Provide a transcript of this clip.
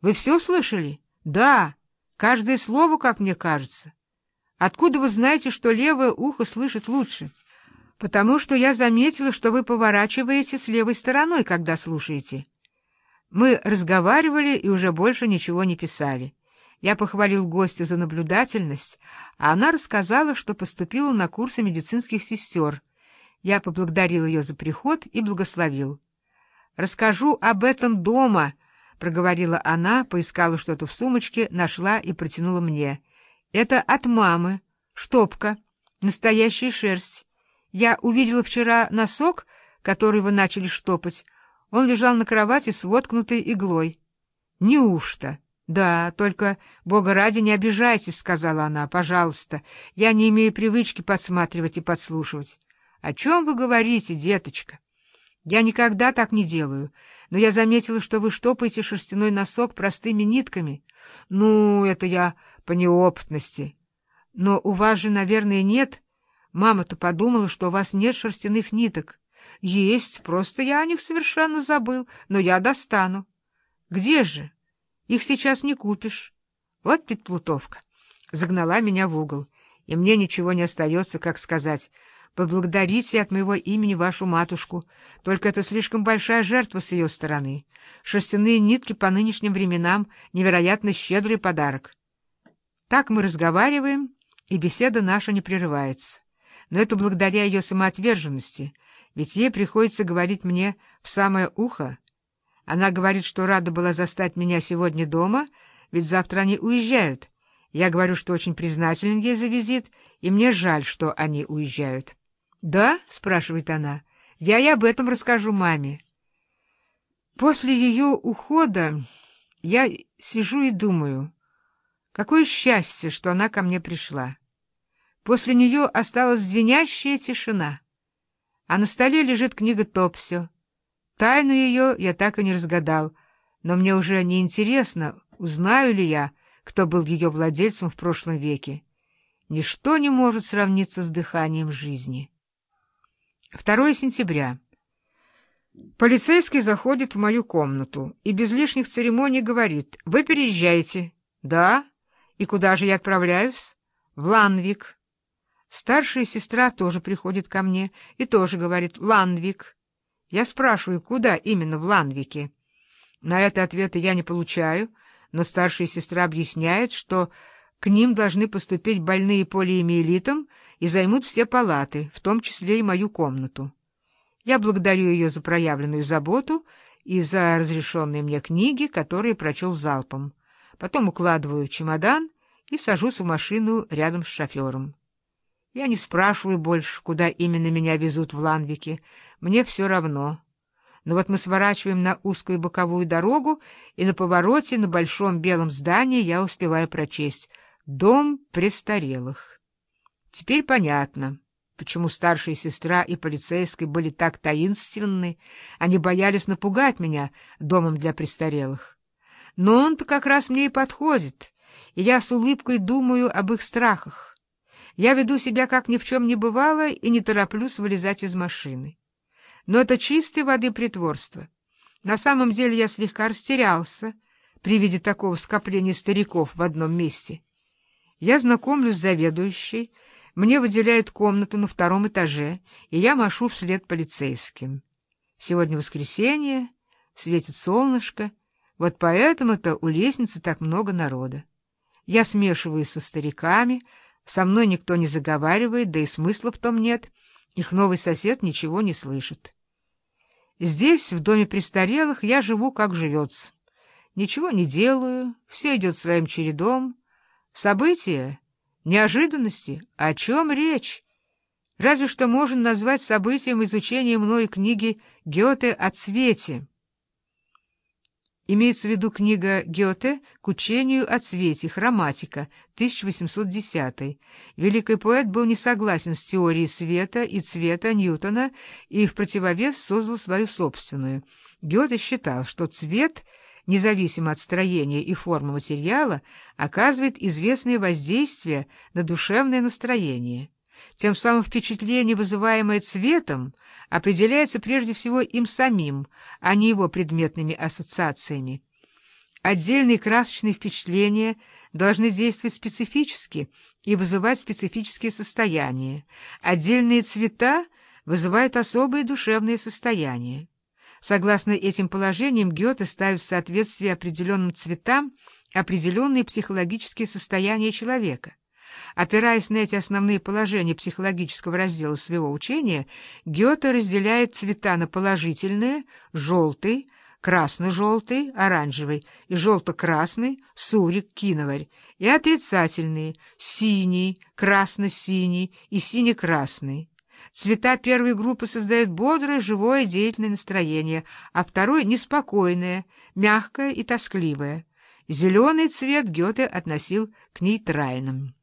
Вы все слышали? Да, каждое слово, как мне кажется. Откуда вы знаете, что левое ухо слышит лучше? Потому что я заметила, что вы поворачиваете с левой стороной, когда слушаете. Мы разговаривали и уже больше ничего не писали. Я похвалил гостю за наблюдательность, а она рассказала, что поступила на курсы медицинских сестер. Я поблагодарил ее за приход и благословил. «Расскажу об этом дома», — проговорила она, поискала что-то в сумочке, нашла и протянула мне. «Это от мамы. Штопка. Настоящая шерсть. Я увидела вчера носок, который вы начали штопать. Он лежал на кровати с воткнутой иглой». «Неужто?» «Да, только, Бога ради, не обижайтесь», — сказала она. «Пожалуйста, я не имею привычки подсматривать и подслушивать». «О чем вы говорите, деточка?» Я никогда так не делаю, но я заметила, что вы штопаете шерстяной носок простыми нитками. Ну, это я по неопытности. Но у вас же, наверное, нет. Мама-то подумала, что у вас нет шерстяных ниток. Есть, просто я о них совершенно забыл, но я достану. Где же? Их сейчас не купишь. Вот ведь плутовка. Загнала меня в угол, и мне ничего не остается, как сказать — Поблагодарите от моего имени вашу матушку. Только это слишком большая жертва с ее стороны. Шерстяные нитки по нынешним временам — невероятно щедрый подарок. Так мы разговариваем, и беседа наша не прерывается. Но это благодаря ее самоотверженности, ведь ей приходится говорить мне в самое ухо. Она говорит, что рада была застать меня сегодня дома, ведь завтра они уезжают. Я говорю, что очень признателен ей за визит, и мне жаль, что они уезжают. «Да?» — спрашивает она. «Я и об этом расскажу маме». После ее ухода я сижу и думаю, какое счастье, что она ко мне пришла. После нее осталась звенящая тишина, а на столе лежит книга Топсё. Тайну ее я так и не разгадал, но мне уже не интересно, узнаю ли я, кто был ее владельцем в прошлом веке. Ничто не может сравниться с дыханием жизни. 2 сентября. Полицейский заходит в мою комнату и без лишних церемоний говорит, «Вы переезжаете». «Да? И куда же я отправляюсь?» «В Ланвик». Старшая сестра тоже приходит ко мне и тоже говорит «Ланвик». Я спрашиваю, куда именно в Ланвике. На это ответа я не получаю, но старшая сестра объясняет, что к ним должны поступить больные полиэмиелитом, и займут все палаты, в том числе и мою комнату. Я благодарю ее за проявленную заботу и за разрешенные мне книги, которые прочел залпом. Потом укладываю чемодан и сажусь в машину рядом с шофером. Я не спрашиваю больше, куда именно меня везут в Ланвике. Мне все равно. Но вот мы сворачиваем на узкую боковую дорогу, и на повороте на большом белом здании я успеваю прочесть «Дом престарелых». Теперь понятно, почему старшая сестра и полицейский были так таинственны. Они боялись напугать меня домом для престарелых. Но он-то как раз мне и подходит, и я с улыбкой думаю об их страхах. Я веду себя, как ни в чем не бывало, и не тороплюсь вылезать из машины. Но это чистой воды притворство. На самом деле я слегка растерялся при виде такого скопления стариков в одном месте. Я знакомлюсь с заведующей, мне выделяют комнату на втором этаже, и я машу вслед полицейским. Сегодня воскресенье, светит солнышко, вот поэтому-то у лестницы так много народа. Я смешиваюсь со стариками, со мной никто не заговаривает, да и смысла в том нет, их новый сосед ничего не слышит. Здесь, в доме престарелых, я живу, как живется. Ничего не делаю, все идет своим чередом. События Неожиданности? О чем речь? Разве что можно назвать событием изучения мной книги Гёте о цвете. Имеется в виду книга Гёте «К учению о цвете. Хроматика», 1810. Великий поэт был не согласен с теорией света и цвета Ньютона и в противовес создал свою собственную. Гёте считал, что цвет — независимо от строения и формы материала, оказывает известное воздействие на душевное настроение. Тем самым впечатление, вызываемое цветом, определяется прежде всего им самим, а не его предметными ассоциациями. Отдельные красочные впечатления должны действовать специфически и вызывать специфические состояния. Отдельные цвета вызывают особые душевные состояния. Согласно этим положениям, Гёте ставит в соответствие определенным цветам определенные психологические состояния человека. Опираясь на эти основные положения психологического раздела своего учения, Гёте разделяет цвета на положительные — желтый, красно-желтый, оранжевый и желто-красный, сурик, киноварь, и отрицательные — синий, красно-синий и сине-красный. Цвета первой группы создают бодрое, живое, деятельное настроение, а второй — неспокойное, мягкое и тоскливое. Зеленый цвет Гёте относил к нейтральным.